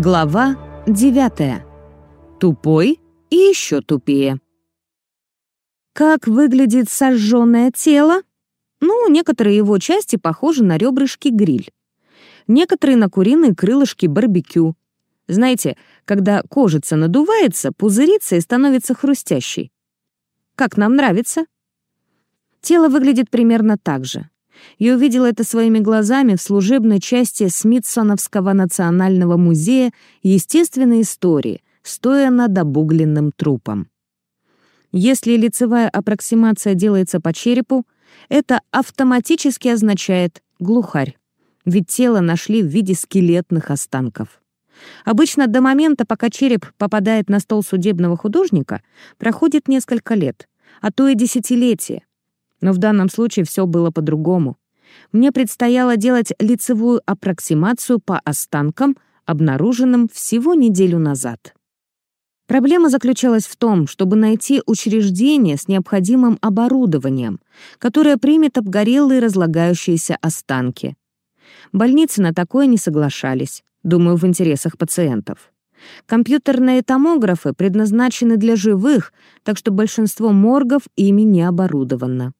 Глава 9. Тупой и еще тупее. Как выглядит сожженное тело? Ну, некоторые его части похожи на ребрышки гриль. Некоторые на куриные крылышки барбекю. Знаете, когда кожица надувается, пузырится и становится хрустящей. Как нам нравится? Тело выглядит примерно так же. Я увидела это своими глазами в служебной части Смитсоновского национального музея естественной истории, стоя над обугленным трупом. Если лицевая аппроксимация делается по черепу, это автоматически означает глухарь, ведь тело нашли в виде скелетных останков. Обычно до момента, пока череп попадает на стол судебного художника, проходит несколько лет, а то и десятилетия, но в данном случае все было по-другому. Мне предстояло делать лицевую аппроксимацию по останкам, обнаруженным всего неделю назад. Проблема заключалась в том, чтобы найти учреждение с необходимым оборудованием, которое примет обгорелые разлагающиеся останки. Больницы на такое не соглашались, думаю, в интересах пациентов. Компьютерные томографы предназначены для живых, так что большинство моргов ими не оборудовано.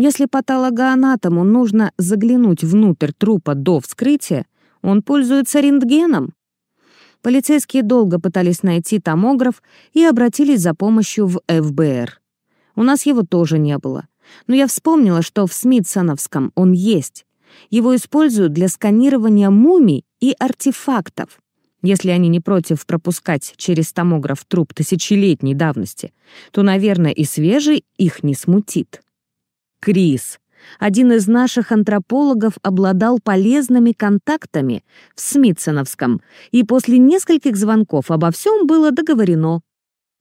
Если патологоанатому нужно заглянуть внутрь трупа до вскрытия, он пользуется рентгеном. Полицейские долго пытались найти томограф и обратились за помощью в ФБР. У нас его тоже не было. Но я вспомнила, что в Смитсоновском он есть. Его используют для сканирования мумий и артефактов. Если они не против пропускать через томограф труп тысячелетней давности, то, наверное, и свежий их не смутит. Крис, один из наших антропологов, обладал полезными контактами в Смитсоновском, и после нескольких звонков обо всем было договорено.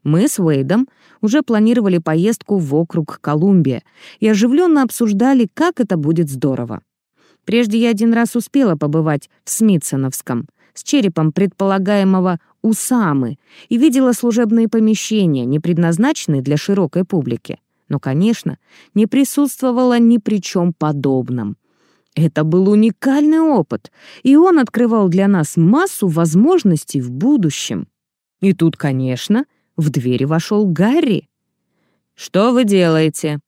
Мы с Уэйдом уже планировали поездку в округ Колумбия и оживленно обсуждали, как это будет здорово. Прежде я один раз успела побывать в Смитсоновском с черепом предполагаемого Усамы и видела служебные помещения, не предназначенные для широкой публики но, конечно, не присутствовала ни при чем подобном. Это был уникальный опыт, и он открывал для нас массу возможностей в будущем. И тут, конечно, в двери вошел Гарри. «Что вы делаете?»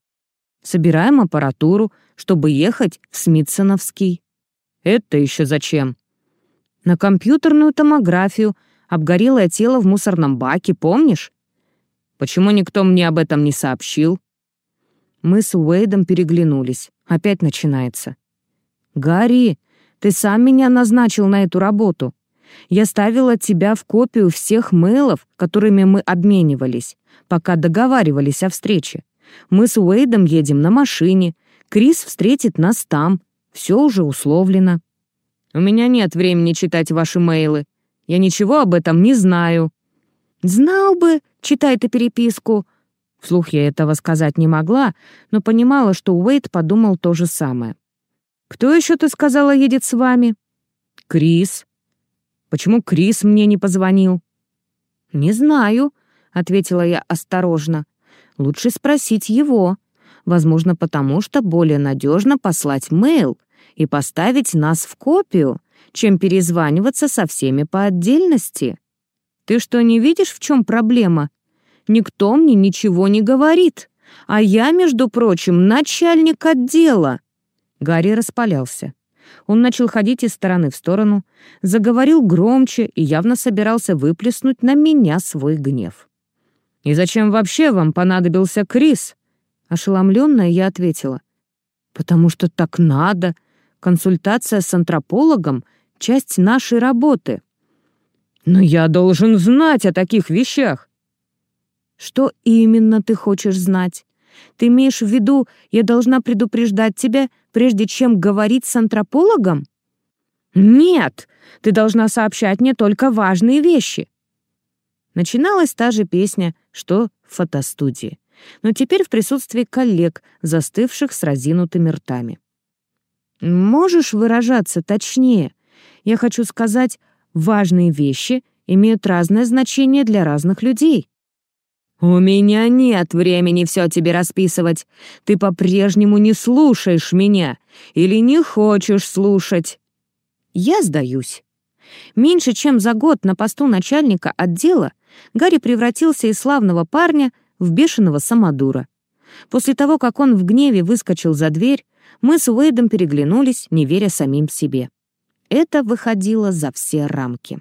«Собираем аппаратуру, чтобы ехать в Смитсоновский». «Это еще зачем?» «На компьютерную томографию. Обгорелое тело в мусорном баке, помнишь?» «Почему никто мне об этом не сообщил?» Мы с Уэйдом переглянулись. Опять начинается. «Гарри, ты сам меня назначил на эту работу. Я ставила тебя в копию всех мейлов, которыми мы обменивались, пока договаривались о встрече. Мы с Уэйдом едем на машине. Крис встретит нас там. Все уже условлено». «У меня нет времени читать ваши мейлы. Я ничего об этом не знаю». «Знал бы, читай ты переписку», Вслух я этого сказать не могла, но понимала, что Уэйд подумал то же самое. «Кто еще, ты сказала, едет с вами?» «Крис». «Почему Крис мне не позвонил?» «Не знаю», — ответила я осторожно. «Лучше спросить его. Возможно, потому что более надежно послать мейл и поставить нас в копию, чем перезваниваться со всеми по отдельности. Ты что, не видишь, в чем проблема?» Никто мне ничего не говорит. А я, между прочим, начальник отдела». Гарри распалялся. Он начал ходить из стороны в сторону, заговорил громче и явно собирался выплеснуть на меня свой гнев. «И зачем вообще вам понадобился Крис?» Ошеломленная я ответила. «Потому что так надо. Консультация с антропологом — часть нашей работы». «Но я должен знать о таких вещах. Что именно ты хочешь знать? Ты имеешь в виду, я должна предупреждать тебя, прежде чем говорить с антропологом? Нет, ты должна сообщать мне только важные вещи. Начиналась та же песня, что в фотостудии, но теперь в присутствии коллег, застывших с разинутыми ртами. Можешь выражаться точнее? Я хочу сказать, важные вещи имеют разное значение для разных людей. «У меня нет времени все тебе расписывать. Ты по-прежнему не слушаешь меня или не хочешь слушать». Я сдаюсь. Меньше чем за год на посту начальника отдела Гарри превратился из славного парня в бешеного самодура. После того, как он в гневе выскочил за дверь, мы с Уэйдом переглянулись, не веря самим себе. Это выходило за все рамки.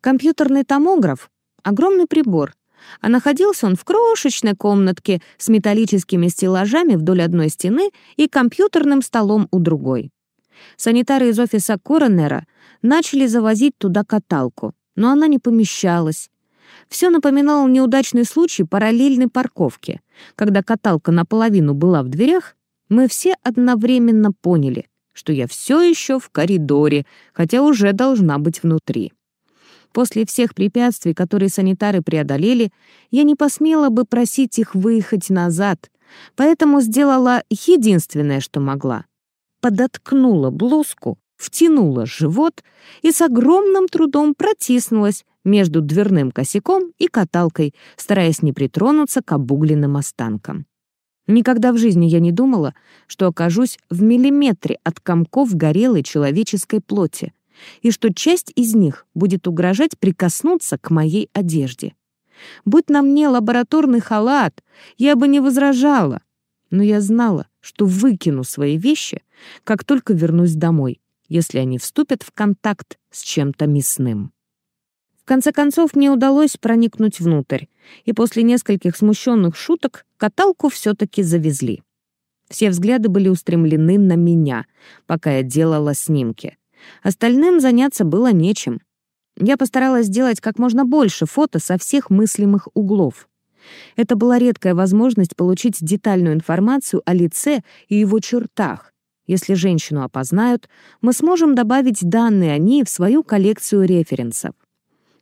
Компьютерный томограф — огромный прибор, а находился он в крошечной комнатке с металлическими стеллажами вдоль одной стены и компьютерным столом у другой. Санитары из офиса коронера начали завозить туда каталку, но она не помещалась. Все напоминало неудачный случай параллельной парковки. Когда каталка наполовину была в дверях, мы все одновременно поняли, что я все еще в коридоре, хотя уже должна быть внутри. После всех препятствий, которые санитары преодолели, я не посмела бы просить их выехать назад, поэтому сделала единственное, что могла. Подоткнула блузку, втянула живот и с огромным трудом протиснулась между дверным косяком и каталкой, стараясь не притронуться к обугленным останкам. Никогда в жизни я не думала, что окажусь в миллиметре от комков горелой человеческой плоти, и что часть из них будет угрожать прикоснуться к моей одежде. Будь на мне лабораторный халат, я бы не возражала, но я знала, что выкину свои вещи, как только вернусь домой, если они вступят в контакт с чем-то мясным. В конце концов, мне удалось проникнуть внутрь, и после нескольких смущенных шуток каталку все-таки завезли. Все взгляды были устремлены на меня, пока я делала снимки — Остальным заняться было нечем. Я постаралась сделать как можно больше фото со всех мыслимых углов. Это была редкая возможность получить детальную информацию о лице и его чертах. Если женщину опознают, мы сможем добавить данные о ней в свою коллекцию референсов.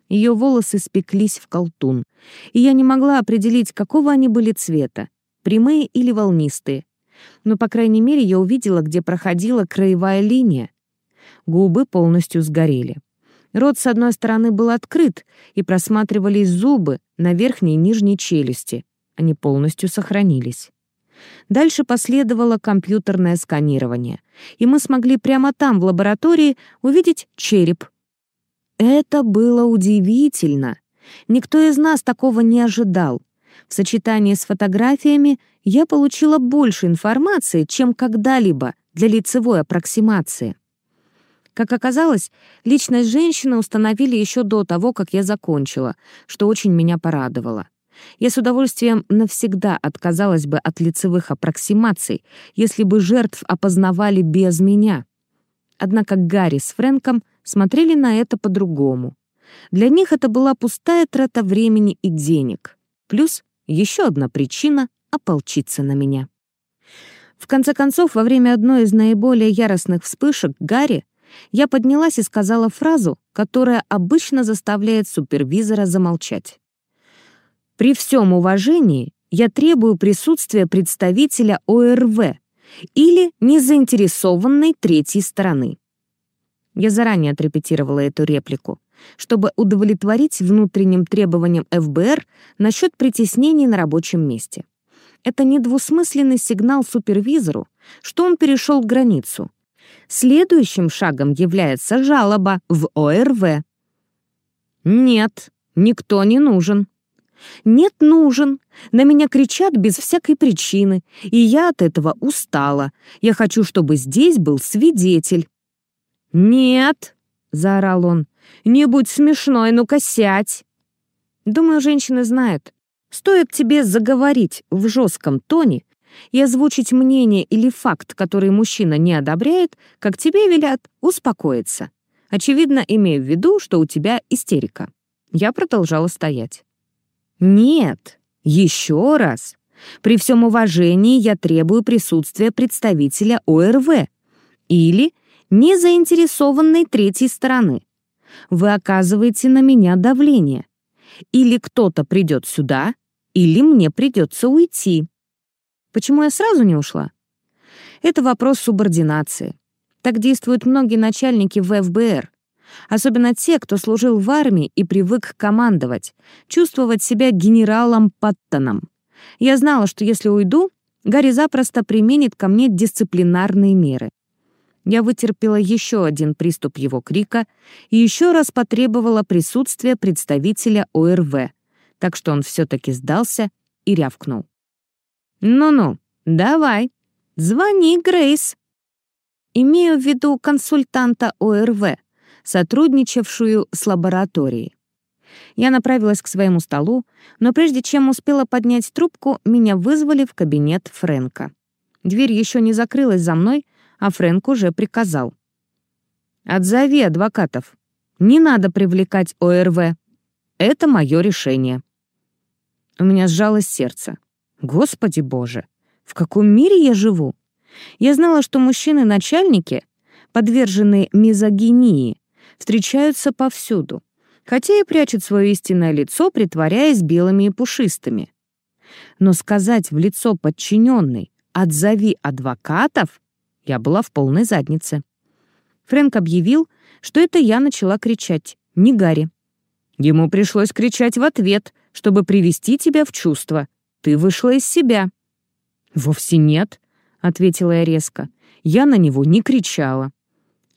Ее волосы спеклись в колтун, и я не могла определить, какого они были цвета — прямые или волнистые. Но, по крайней мере, я увидела, где проходила краевая линия, губы полностью сгорели. Рот с одной стороны был открыт, и просматривались зубы на верхней и нижней челюсти. Они полностью сохранились. Дальше последовало компьютерное сканирование, и мы смогли прямо там, в лаборатории, увидеть череп. Это было удивительно. Никто из нас такого не ожидал. В сочетании с фотографиями я получила больше информации, чем когда-либо для лицевой аппроксимации. Как оказалось, личность женщины установили еще до того, как я закончила, что очень меня порадовало. Я с удовольствием навсегда отказалась бы от лицевых аппроксимаций, если бы жертв опознавали без меня. Однако Гарри с Фрэнком смотрели на это по-другому. Для них это была пустая трата времени и денег. Плюс еще одна причина — ополчиться на меня. В конце концов, во время одной из наиболее яростных вспышек Гарри я поднялась и сказала фразу, которая обычно заставляет супервизора замолчать. «При всем уважении я требую присутствия представителя ОРВ или незаинтересованной третьей стороны». Я заранее отрепетировала эту реплику, чтобы удовлетворить внутренним требованиям ФБР насчет притеснений на рабочем месте. Это недвусмысленный сигнал супервизору, что он перешел границу — Следующим шагом является жалоба в ОРВ. Нет, никто не нужен. Нет, нужен. На меня кричат без всякой причины, и я от этого устала. Я хочу, чтобы здесь был свидетель. Нет, заорал он. Не будь смешной, ну-ка сядь. Думаю, женщины знают. Стоит тебе заговорить в жестком тоне, и озвучить мнение или факт, который мужчина не одобряет, как тебе велят, успокоиться. Очевидно, имея в виду, что у тебя истерика. Я продолжала стоять. «Нет, еще раз. При всем уважении я требую присутствия представителя ОРВ или незаинтересованной третьей стороны. Вы оказываете на меня давление. Или кто-то придет сюда, или мне придется уйти. Почему я сразу не ушла? Это вопрос субординации. Так действуют многие начальники в ФБР. Особенно те, кто служил в армии и привык командовать, чувствовать себя генералом Паттоном. Я знала, что если уйду, Гарри запросто применит ко мне дисциплинарные меры. Я вытерпела еще один приступ его крика и еще раз потребовала присутствия представителя ОРВ, так что он все-таки сдался и рявкнул. «Ну-ну, давай, звони, Грейс». Имею в виду консультанта ОРВ, сотрудничавшую с лабораторией. Я направилась к своему столу, но прежде чем успела поднять трубку, меня вызвали в кабинет Фрэнка. Дверь еще не закрылась за мной, а Фрэнк уже приказал. «Отзови адвокатов. Не надо привлекать ОРВ. Это мое решение». У меня сжалось сердце. Господи боже, в каком мире я живу? Я знала, что мужчины-начальники, подверженные мизогинии, встречаются повсюду, хотя и прячут свое истинное лицо, притворяясь белыми и пушистыми. Но сказать в лицо подчиненной «отзови адвокатов» я была в полной заднице. Фрэнк объявил, что это я начала кричать, не Гарри. Ему пришлось кричать в ответ, чтобы привести тебя в чувство. Ты вышла из себя. «Вовсе нет», — ответила я резко. Я на него не кричала.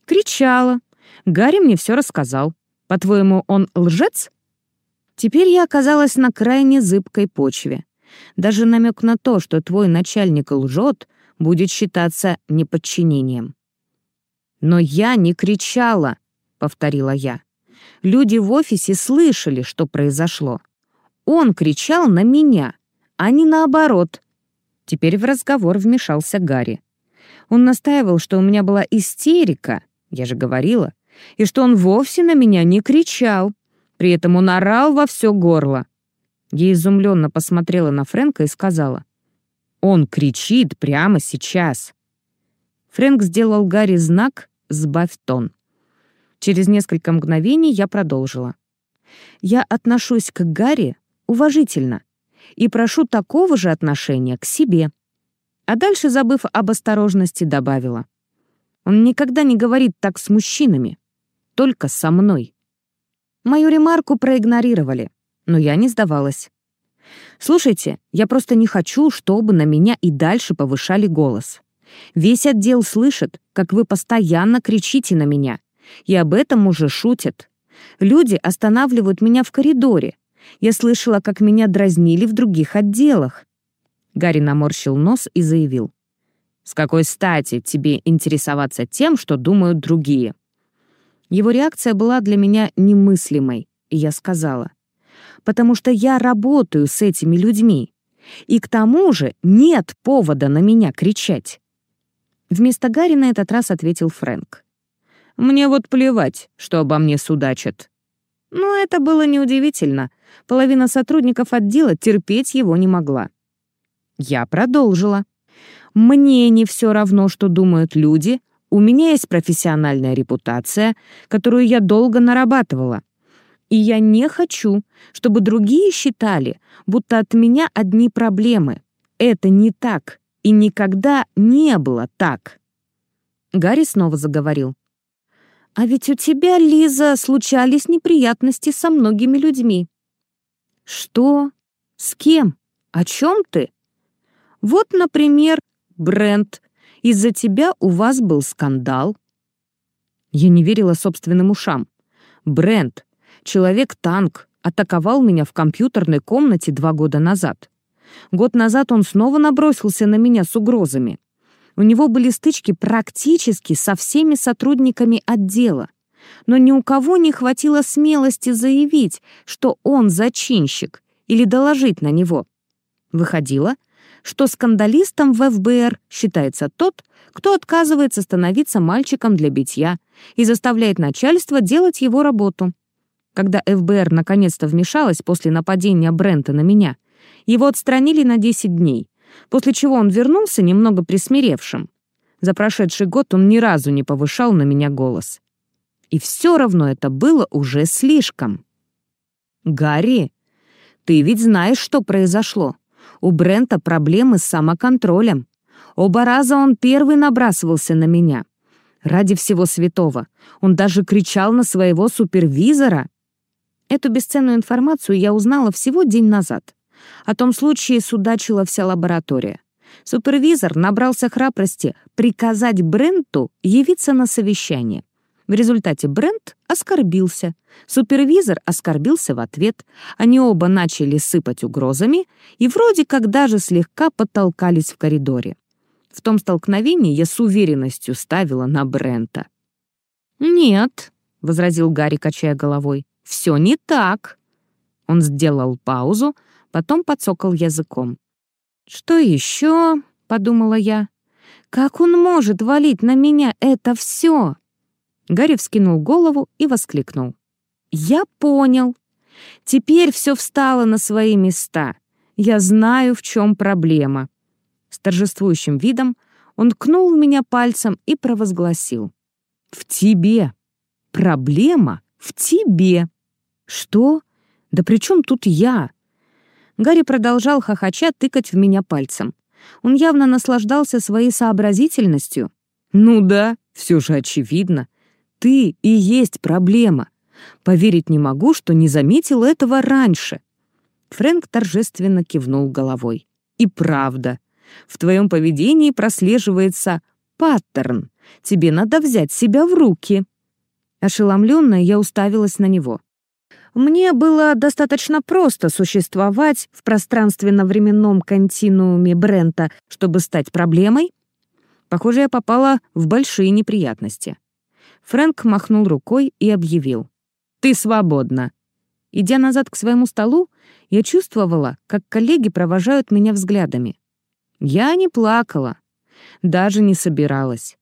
«Кричала. Гарри мне все рассказал. По-твоему, он лжец?» Теперь я оказалась на крайне зыбкой почве. Даже намек на то, что твой начальник лжет, будет считаться неподчинением. «Но я не кричала», — повторила я. Люди в офисе слышали, что произошло. Он кричал на меня, а не наоборот. Теперь в разговор вмешался Гарри. Он настаивал, что у меня была истерика, я же говорила, и что он вовсе на меня не кричал. При этом он орал во все горло. Я изумленно посмотрела на Фрэнка и сказала, «Он кричит прямо сейчас». Фрэнк сделал Гарри знак «Сбавь тон». Через несколько мгновений я продолжила. «Я отношусь к Гарри уважительно и прошу такого же отношения к себе». А дальше, забыв об осторожности, добавила. «Он никогда не говорит так с мужчинами, только со мной». Мою ремарку проигнорировали, но я не сдавалась. «Слушайте, я просто не хочу, чтобы на меня и дальше повышали голос. Весь отдел слышит, как вы постоянно кричите на меня, и об этом уже шутят. Люди останавливают меня в коридоре. Я слышала, как меня дразнили в других отделах». Гарри наморщил нос и заявил. «С какой стати тебе интересоваться тем, что думают другие?» Его реакция была для меня немыслимой, и я сказала потому что я работаю с этими людьми. И к тому же нет повода на меня кричать. Вместо Гарри на этот раз ответил Фрэнк. «Мне вот плевать, что обо мне судачат». Но это было неудивительно. Половина сотрудников отдела терпеть его не могла. Я продолжила. «Мне не все равно, что думают люди. У меня есть профессиональная репутация, которую я долго нарабатывала. И я не хочу, чтобы другие считали, будто от меня одни проблемы. Это не так и никогда не было так. Гарри снова заговорил. «А ведь у тебя, Лиза, случались неприятности со многими людьми». «Что? С кем? О чем ты?» «Вот, например, Брент. Из-за тебя у вас был скандал». Я не верила собственным ушам. Брент, Человек-танк атаковал меня в компьютерной комнате два года назад. Год назад он снова набросился на меня с угрозами. У него были стычки практически со всеми сотрудниками отдела. Но ни у кого не хватило смелости заявить, что он зачинщик, или доложить на него. Выходило, что скандалистом в ФБР считается тот, кто отказывается становиться мальчиком для битья и заставляет начальство делать его работу. Когда ФБР наконец-то вмешалась после нападения Брента на меня, его отстранили на 10 дней, после чего он вернулся немного присмиревшим. За прошедший год он ни разу не повышал на меня голос. И все равно это было уже слишком. «Гарри, ты ведь знаешь, что произошло. У Брента проблемы с самоконтролем. Оба раза он первый набрасывался на меня. Ради всего святого. Он даже кричал на своего супервизора. Эту бесценную информацию я узнала всего день назад. О том случае судачила вся лаборатория. Супервизор набрался храбрости приказать Бренту явиться на совещание. В результате Брент оскорбился. Супервизор оскорбился в ответ. Они оба начали сыпать угрозами и вроде как даже слегка подтолкались в коридоре. В том столкновении я с уверенностью ставила на Брента. «Нет», — возразил Гарри, качая головой, — «все не так». Он сделал паузу, потом подсокал языком. «Что еще?» — подумала я. «Как он может валить на меня это все?» Гарри вскинул голову и воскликнул. «Я понял. Теперь все встало на свои места. Я знаю, в чем проблема». С торжествующим видом он ткнул в меня пальцем и провозгласил. «В тебе. Проблема в тебе». «Что? Да при чем тут я?» Гарри продолжал хохоча тыкать в меня пальцем. Он явно наслаждался своей сообразительностью. «Ну да, все же очевидно ты и есть проблема. Поверить не могу, что не заметил этого раньше». Фрэнк торжественно кивнул головой. «И правда, в твоем поведении прослеживается паттерн. Тебе надо взять себя в руки». Ошеломленная, я уставилась на него. Мне было достаточно просто существовать в пространственно-временном континууме Брента, чтобы стать проблемой. Похоже, я попала в большие неприятности. Фрэнк махнул рукой и объявил. «Ты свободна». Идя назад к своему столу, я чувствовала, как коллеги провожают меня взглядами. Я не плакала, даже не собиралась.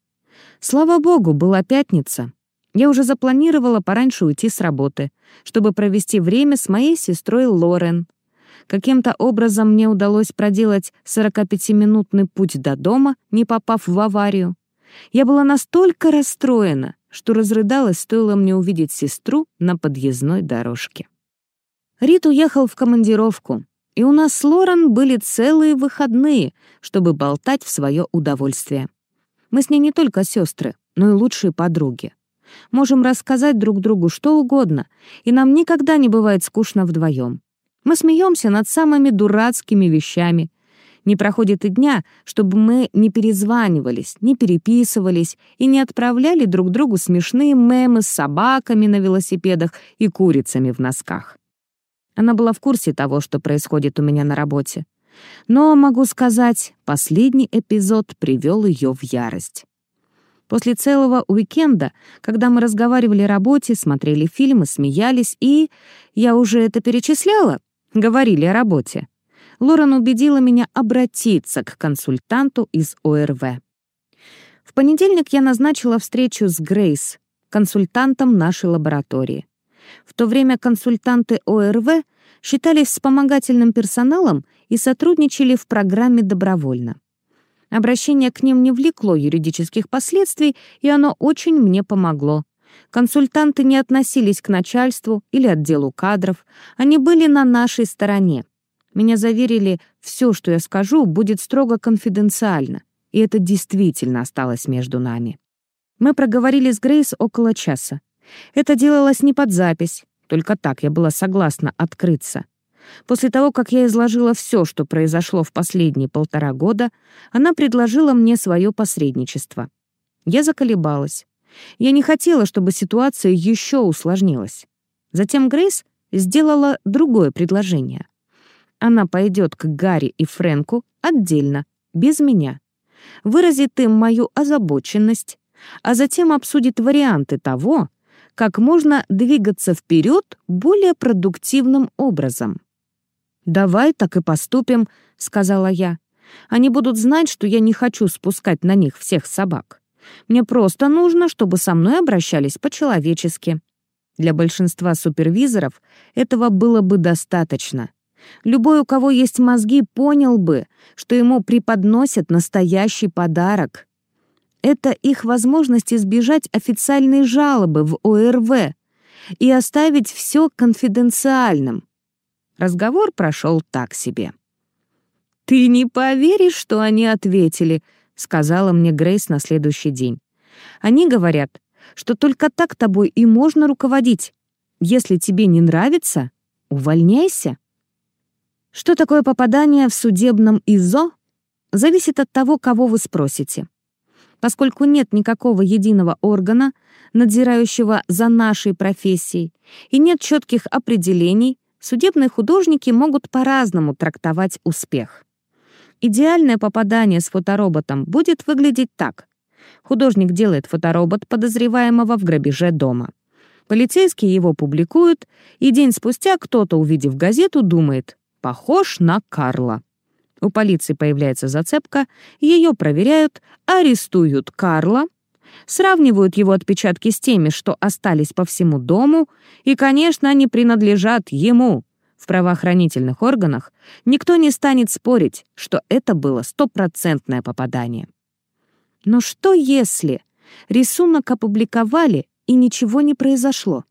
Слава богу, была пятница. Я уже запланировала пораньше уйти с работы, чтобы провести время с моей сестрой Лорен. Каким-то образом мне удалось проделать 45-минутный путь до дома, не попав в аварию. Я была настолько расстроена, что разрыдалась, стоило мне увидеть сестру на подъездной дорожке. Рит уехал в командировку, и у нас с Лорен были целые выходные, чтобы болтать в свое удовольствие. Мы с ней не только сестры, но и лучшие подруги. Можем рассказать друг другу что угодно, и нам никогда не бывает скучно вдвоем. Мы смеемся над самыми дурацкими вещами, не проходит и дня, чтобы мы не перезванивались, не переписывались и не отправляли друг другу смешные мемы с собаками на велосипедах и курицами в носках. Она была в курсе того, что происходит у меня на работе. Но, могу сказать, последний эпизод привел ее в ярость. После целого уикенда, когда мы разговаривали о работе, смотрели фильмы, смеялись и... Я уже это перечисляла? Говорили о работе. Лорен убедила меня обратиться к консультанту из ОРВ. В понедельник я назначила встречу с Грейс, консультантом нашей лаборатории. В то время консультанты ОРВ считались вспомогательным персоналом и сотрудничали в программе добровольно. Обращение к ним не влекло юридических последствий, и оно очень мне помогло. Консультанты не относились к начальству или отделу кадров, они были на нашей стороне. Меня заверили, все, что я скажу, будет строго конфиденциально, и это действительно осталось между нами. Мы проговорили с Грейс около часа. Это делалось не под запись, только так я была согласна открыться. После того, как я изложила все, что произошло в последние полтора года, она предложила мне свое посредничество. Я заколебалась. Я не хотела, чтобы ситуация еще усложнилась. Затем Грейс сделала другое предложение она пойдет к Гарри и Фрэнку отдельно, без меня, выразит им мою озабоченность, а затем обсудит варианты того, как можно двигаться вперед более продуктивным образом. «Давай так и поступим», — сказала я. «Они будут знать, что я не хочу спускать на них всех собак. Мне просто нужно, чтобы со мной обращались по-человечески». Для большинства супервизоров этого было бы достаточно. Любой, у кого есть мозги, понял бы, что ему преподносят настоящий подарок. Это их возможность избежать официальной жалобы в ОРВ и оставить все конфиденциальным. Разговор прошел так себе. «Ты не поверишь, что они ответили», — сказала мне Грейс на следующий день. «Они говорят, что только так тобой и можно руководить. Если тебе не нравится, увольняйся». Что такое попадание в судебном ИЗО? зависит от того, кого вы спросите. Поскольку нет никакого единого органа, надзирающего за нашей профессией, и нет четких определений, судебные художники могут по-разному трактовать успех. Идеальное попадание с фотороботом будет выглядеть так. Художник делает фоторобот подозреваемого в грабеже дома. Полицейские его публикуют, и день спустя кто-то, увидев газету, думает «похож на Карла». У полиции появляется зацепка, ее проверяют, арестуют Карла, сравнивают его отпечатки с теми, что остались по всему дому, и, конечно, они принадлежат ему. В правоохранительных органах никто не станет спорить, что это было стопроцентное попадание. Но что если рисунок опубликовали и ничего не произошло?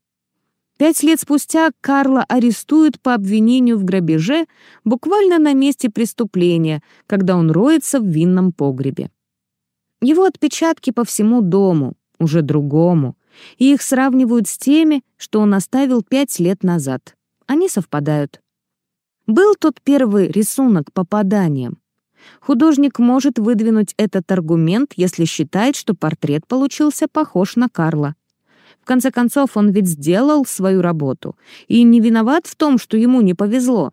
Пять лет спустя Карла арестуют по обвинению в грабеже буквально на месте преступления, когда он роется в винном погребе. Его отпечатки по всему дому, уже другому, и их сравнивают с теми, что он оставил пять лет назад. Они совпадают. Был тот первый рисунок попаданием. Художник может выдвинуть этот аргумент, если считает, что портрет получился похож на Карла. В конце концов, он ведь сделал свою работу и не виноват в том, что ему не повезло.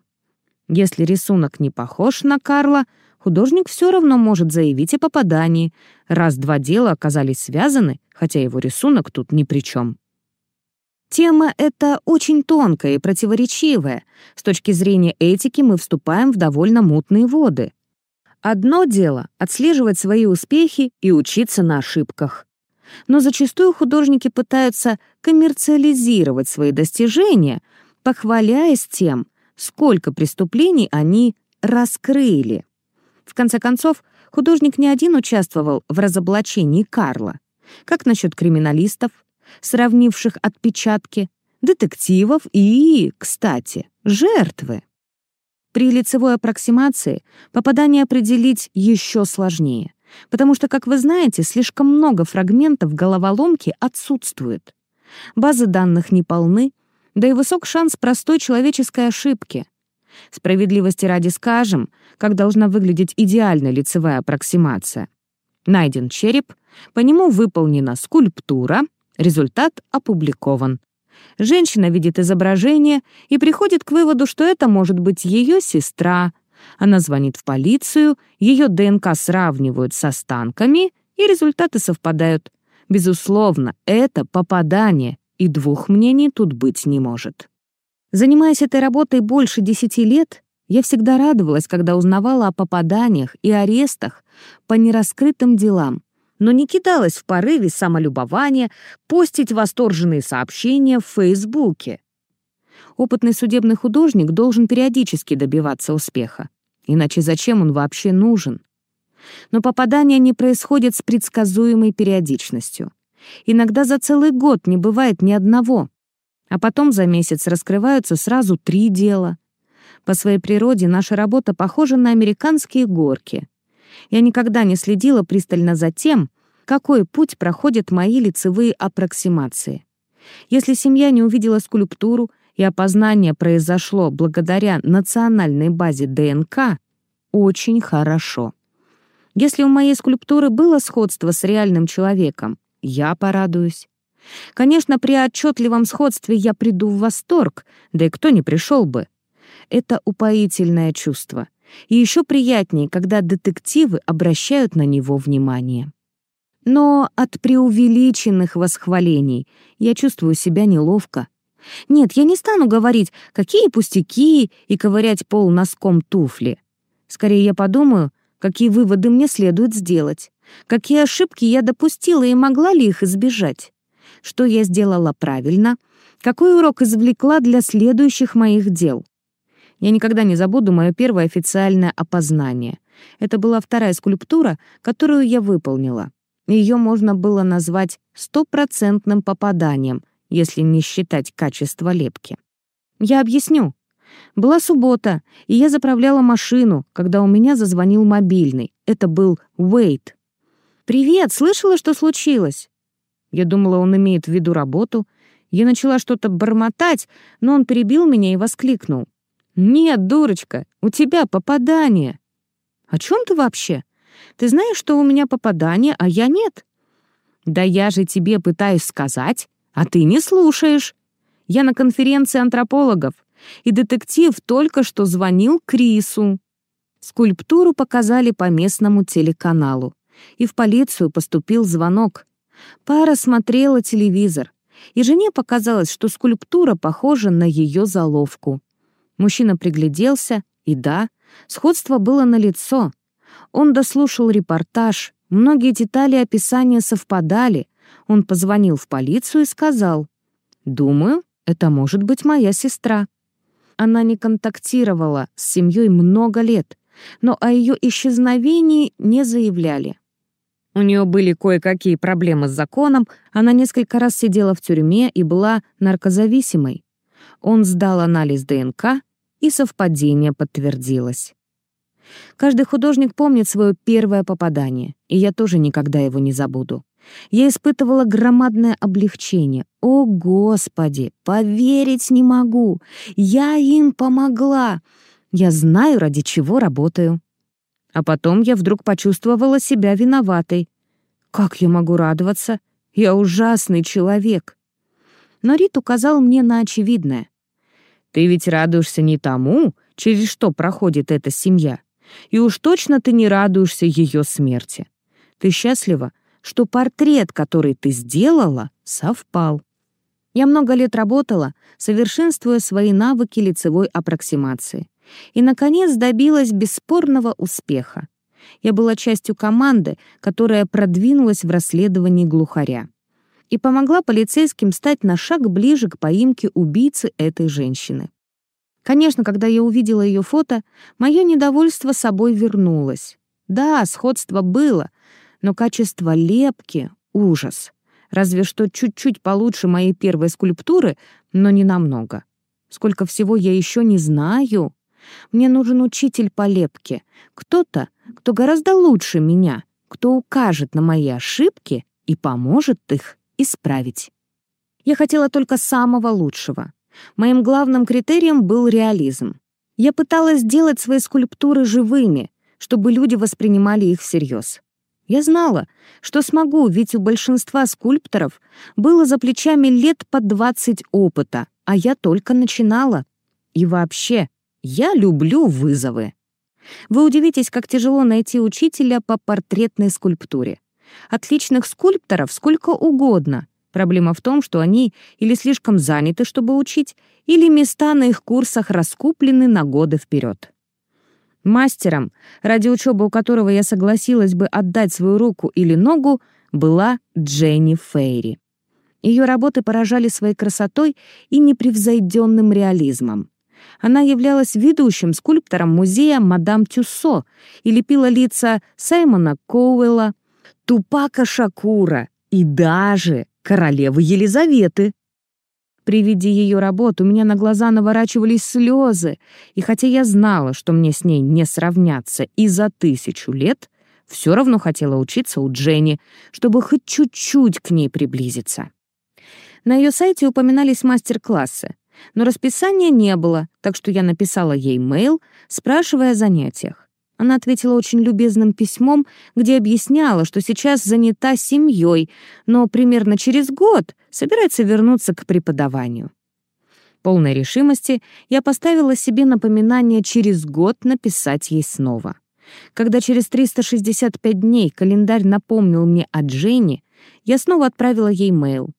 Если рисунок не похож на Карла, художник все равно может заявить о попадании, раз два дела оказались связаны, хотя его рисунок тут ни при чем. Тема эта очень тонкая и противоречивая. С точки зрения этики мы вступаем в довольно мутные воды. Одно дело — отслеживать свои успехи и учиться на ошибках. Но зачастую художники пытаются коммерциализировать свои достижения, похваляясь тем, сколько преступлений они раскрыли. В конце концов, художник не один участвовал в разоблачении Карла. Как насчет криминалистов, сравнивших отпечатки, детективов и, кстати, жертвы? При лицевой аппроксимации попадание определить еще сложнее, потому что, как вы знаете, слишком много фрагментов головоломки отсутствует. Базы данных не полны, да и высок шанс простой человеческой ошибки. Справедливости ради скажем, как должна выглядеть идеальная лицевая аппроксимация. Найден череп, по нему выполнена скульптура, результат опубликован. Женщина видит изображение и приходит к выводу, что это может быть ее сестра. Она звонит в полицию, ее ДНК сравнивают с останками, и результаты совпадают. Безусловно, это попадание, и двух мнений тут быть не может. Занимаясь этой работой больше десяти лет, я всегда радовалась, когда узнавала о попаданиях и арестах по нераскрытым делам, но не кидалась в порыве самолюбования постить восторженные сообщения в Фейсбуке. Опытный судебный художник должен периодически добиваться успеха. Иначе зачем он вообще нужен? Но попадания не происходят с предсказуемой периодичностью. Иногда за целый год не бывает ни одного. А потом за месяц раскрываются сразу три дела. По своей природе наша работа похожа на американские горки. Я никогда не следила пристально за тем, какой путь проходят мои лицевые аппроксимации. Если семья не увидела скульптуру и опознание произошло благодаря национальной базе ДНК, очень хорошо. Если у моей скульптуры было сходство с реальным человеком, я порадуюсь. Конечно, при отчетливом сходстве я приду в восторг, да и кто не пришел бы. Это упоительное чувство — и еще приятнее, когда детективы обращают на него внимание. Но от преувеличенных восхвалений я чувствую себя неловко. Нет, я не стану говорить, какие пустяки и ковырять пол носком туфли. Скорее я подумаю, какие выводы мне следует сделать, какие ошибки я допустила и могла ли их избежать, что я сделала правильно, какой урок извлекла для следующих моих дел. Я никогда не забуду мое первое официальное опознание. Это была вторая скульптура, которую я выполнила. Ее можно было назвать стопроцентным попаданием, если не считать качество лепки. Я объясню. Была суббота, и я заправляла машину, когда у меня зазвонил мобильный. Это был Уэйт. «Привет, слышала, что случилось?» Я думала, он имеет в виду работу. Я начала что-то бормотать, но он перебил меня и воскликнул. «Нет, дурочка, у тебя попадание». «О чем ты вообще? Ты знаешь, что у меня попадание, а я нет?» «Да я же тебе пытаюсь сказать, а ты не слушаешь. Я на конференции антропологов, и детектив только что звонил Крису». Скульптуру показали по местному телеканалу, и в полицию поступил звонок. Пара смотрела телевизор, и жене показалось, что скульптура похожа на ее заловку. Мужчина пригляделся, и да, сходство было налицо. Он дослушал репортаж, многие детали описания совпадали. Он позвонил в полицию и сказал, «Думаю, это может быть моя сестра». Она не контактировала с семьей много лет, но о ее исчезновении не заявляли. У нее были кое-какие проблемы с законом, она несколько раз сидела в тюрьме и была наркозависимой. Он сдал анализ ДНК, и совпадение подтвердилось. Каждый художник помнит свое первое попадание, и я тоже никогда его не забуду. Я испытывала громадное облегчение. О, Господи, поверить не могу! Я им помогла! Я знаю, ради чего работаю. А потом я вдруг почувствовала себя виноватой. Как я могу радоваться? Я ужасный человек. Но Рит указал мне на очевидное. Ты ведь радуешься не тому, через что проходит эта семья. И уж точно ты не радуешься ее смерти. Ты счастлива, что портрет, который ты сделала, совпал. Я много лет работала, совершенствуя свои навыки лицевой аппроксимации. И, наконец, добилась бесспорного успеха. Я была частью команды, которая продвинулась в расследовании глухаря и помогла полицейским стать на шаг ближе к поимке убийцы этой женщины. Конечно, когда я увидела ее фото, мое недовольство собой вернулось. Да, сходство было, но качество лепки — ужас. Разве что чуть-чуть получше моей первой скульптуры, но не намного. Сколько всего я еще не знаю. Мне нужен учитель по лепке. Кто-то, кто гораздо лучше меня, кто укажет на мои ошибки и поможет их исправить. Я хотела только самого лучшего. Моим главным критерием был реализм. Я пыталась сделать свои скульптуры живыми, чтобы люди воспринимали их всерьез. Я знала, что смогу, ведь у большинства скульпторов было за плечами лет по 20 опыта, а я только начинала. И вообще, я люблю вызовы. Вы удивитесь, как тяжело найти учителя по портретной скульптуре. Отличных скульпторов сколько угодно. Проблема в том, что они или слишком заняты, чтобы учить, или места на их курсах раскуплены на годы вперед. Мастером, ради учебы у которого я согласилась бы отдать свою руку или ногу, была Дженни Фейри. Ее работы поражали своей красотой и непревзойденным реализмом. Она являлась ведущим скульптором музея «Мадам Тюссо» и лепила лица Саймона Коуэлла, Тупака Шакура и даже королевы Елизаветы. При виде ее работ у меня на глаза наворачивались слезы, и хотя я знала, что мне с ней не сравняться и за тысячу лет, все равно хотела учиться у Дженни, чтобы хоть чуть-чуть к ней приблизиться. На ее сайте упоминались мастер-классы, но расписания не было, так что я написала ей мейл, спрашивая о занятиях. Она ответила очень любезным письмом, где объясняла, что сейчас занята семьей, но примерно через год собирается вернуться к преподаванию. Полной решимости я поставила себе напоминание через год написать ей снова. Когда через 365 дней календарь напомнил мне о Дженни, я снова отправила ей мейл.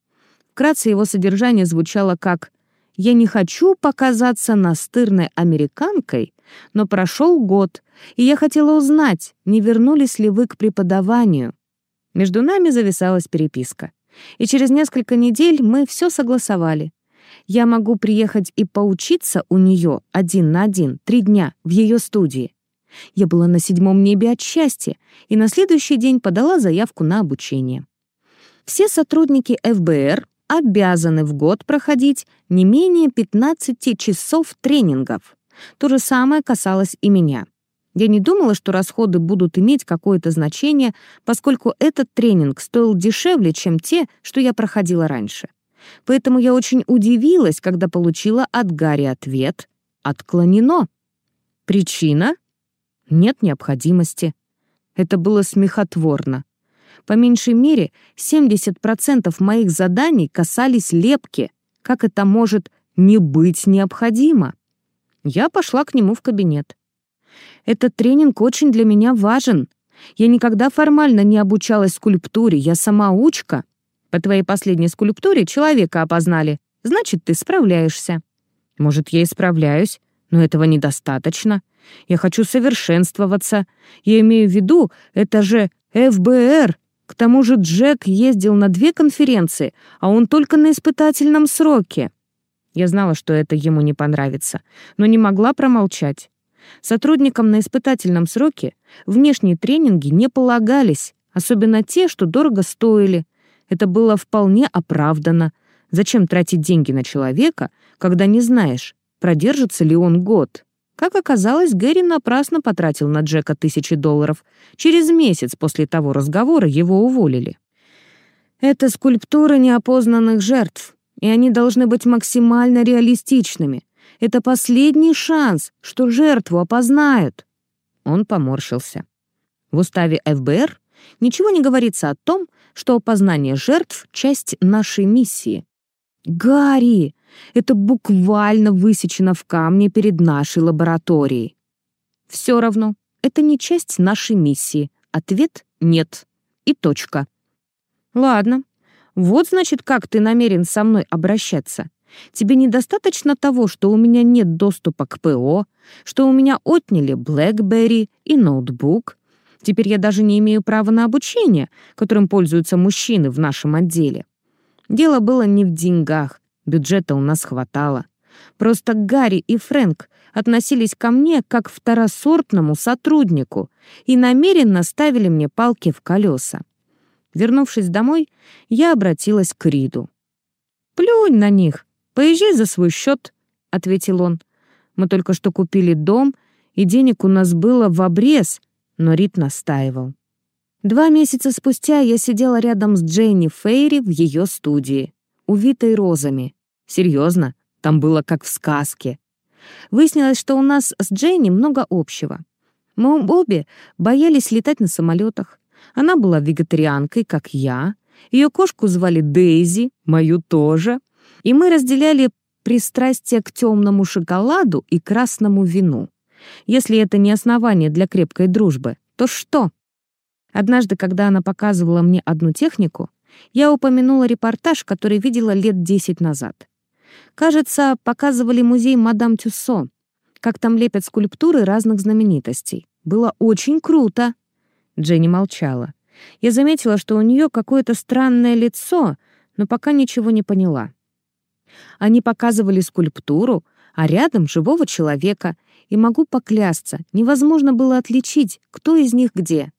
Вкратце его содержание звучало как «Я не хочу показаться настырной американкой, но прошел год, и я хотела узнать, не вернулись ли вы к преподаванию. Между нами зависалась переписка. И через несколько недель мы все согласовали. Я могу приехать и поучиться у нее один на один, три дня, в ее студии. Я была на седьмом небе от счастья и на следующий день подала заявку на обучение. Все сотрудники ФБР обязаны в год проходить не менее 15 часов тренингов. То же самое касалось и меня. Я не думала, что расходы будут иметь какое-то значение, поскольку этот тренинг стоил дешевле, чем те, что я проходила раньше. Поэтому я очень удивилась, когда получила от Гарри ответ «Отклонено». Причина? нет необходимости. Это было смехотворно. По меньшей мере, 70% моих заданий касались лепки. Как это может не быть необходимо? Я пошла к нему в кабинет. Этот тренинг очень для меня важен. Я никогда формально не обучалась скульптуре, я самоучка. По твоей последней скульптуре человека опознали. Значит, ты справляешься. Может, я и справляюсь, но этого недостаточно. Я хочу совершенствоваться. Я имею в виду, это же ФБР. К тому же Джек ездил на две конференции, а он только на испытательном сроке. Я знала, что это ему не понравится, но не могла промолчать. Сотрудникам на испытательном сроке внешние тренинги не полагались, особенно те, что дорого стоили. Это было вполне оправдано. Зачем тратить деньги на человека, когда не знаешь, продержится ли он год? Как оказалось, Гэри напрасно потратил на Джека тысячи долларов. Через месяц после того разговора его уволили. Это скульптура неопознанных жертв, и они должны быть максимально реалистичными. Это последний шанс, что жертву опознают. Он поморщился. В уставе ФБР ничего не говорится о том, что опознание жертв — часть нашей миссии. «Гарри, это буквально высечено в камне перед нашей лабораторией». «Все равно, это не часть нашей миссии. Ответ — нет. И точка». «Ладно. Вот, значит, как ты намерен со мной обращаться. Тебе недостаточно того, что у меня нет доступа к ПО, что у меня отняли BlackBerry и ноутбук. Теперь я даже не имею права на обучение, которым пользуются мужчины в нашем отделе. Дело было не в деньгах, бюджета у нас хватало. Просто Гарри и Фрэнк относились ко мне как к второсортному сотруднику и намеренно ставили мне палки в колеса. Вернувшись домой, я обратилась к Риду. «Плюнь на них, поезжай за свой счет», — ответил он. «Мы только что купили дом, и денег у нас было в обрез», но Рид настаивал. Два месяца спустя я сидела рядом с Дженни Фейри в ее студии, увитой розами. Серьезно, там было как в сказке. Выяснилось, что у нас с Дженни много общего. Мы обе боялись летать на самолетах. Она была вегетарианкой, как я. Ее кошку звали Дейзи, мою тоже. И мы разделяли пристрастие к темному шоколаду и красному вину. Если это не основание для крепкой дружбы, то что? Однажды, когда она показывала мне одну технику, я упомянула репортаж, который видела лет десять назад. Кажется, показывали музей мадам Тюссо, как там лепят скульптуры разных знаменитостей. Было очень круто. Дженни молчала. Я заметила, что у нее какое-то странное лицо, но пока ничего не поняла. Они показывали скульптуру, а рядом живого человека, и могу поклясться, невозможно было отличить, кто из них где.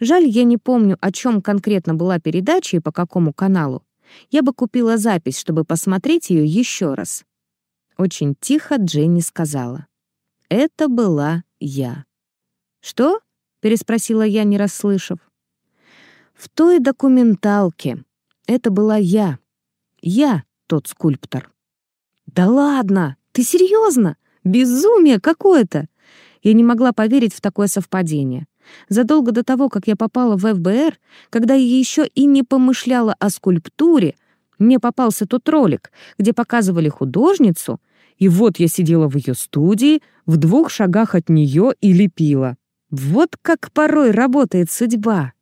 Жаль, я не помню, о чем конкретно была передача и по какому каналу. Я бы купила запись, чтобы посмотреть ее еще раз. Очень тихо Дженни сказала. Это была я. «Что?» — переспросила я, не расслышав. «В той документалке. Это была я. Я тот скульптор». «Да ладно! Ты серьезно? Безумие какое-то!» Я не могла поверить в такое совпадение. Задолго до того, как я попала в ФБР, когда я еще и не помышляла о скульптуре, мне попался тот ролик, где показывали художницу, и вот я сидела в ее студии, в двух шагах от нее и лепила. Вот как порой работает судьба.